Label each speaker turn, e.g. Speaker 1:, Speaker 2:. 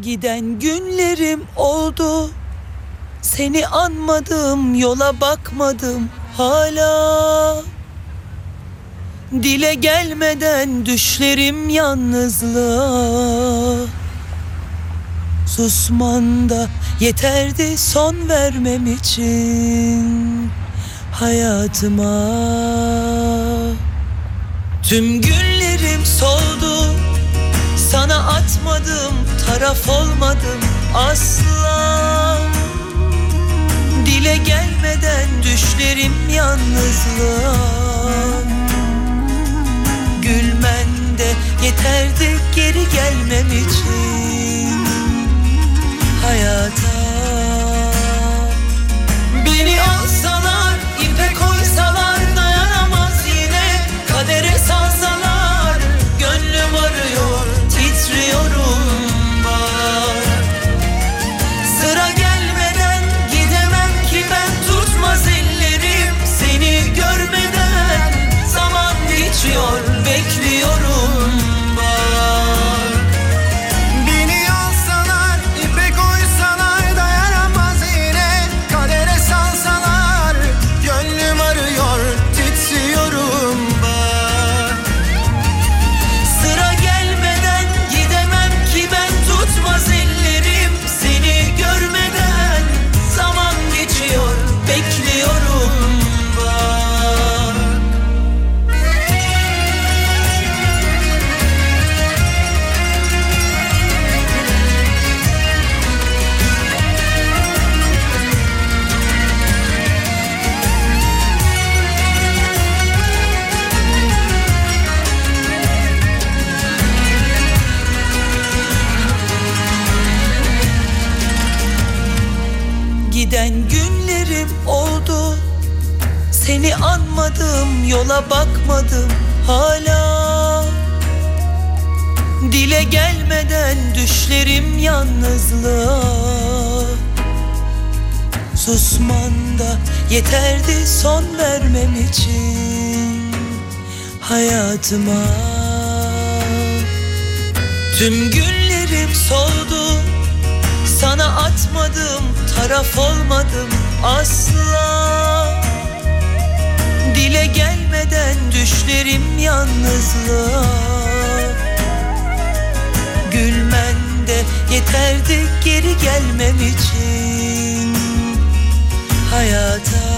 Speaker 1: Giden günlerim oldu. Seni anmadım yola bakmadım hala. Dile gelmeden düşlerim yalnızlığa. Susman da yeterdi son vermem için hayatıma. Tüm günlerim soldu atmadım taraf olmadım asla. Dile gelmeden düşlerim yalnızlığa. Gülmen de yeterdi geri gelmem için Giden günlerim oldu. Seni anmadım yola bakmadım hala. Dile gelmeden düşlerim yalnızlığa. Susman da yeterdi son vermem için Hayatıma. Tüm günlerim soldu sana atmadım taraf olmadım asla. Dile gelmeden düşlerim yalnızlığa. Gülmen de yeterdi geri gelmem için. Hayat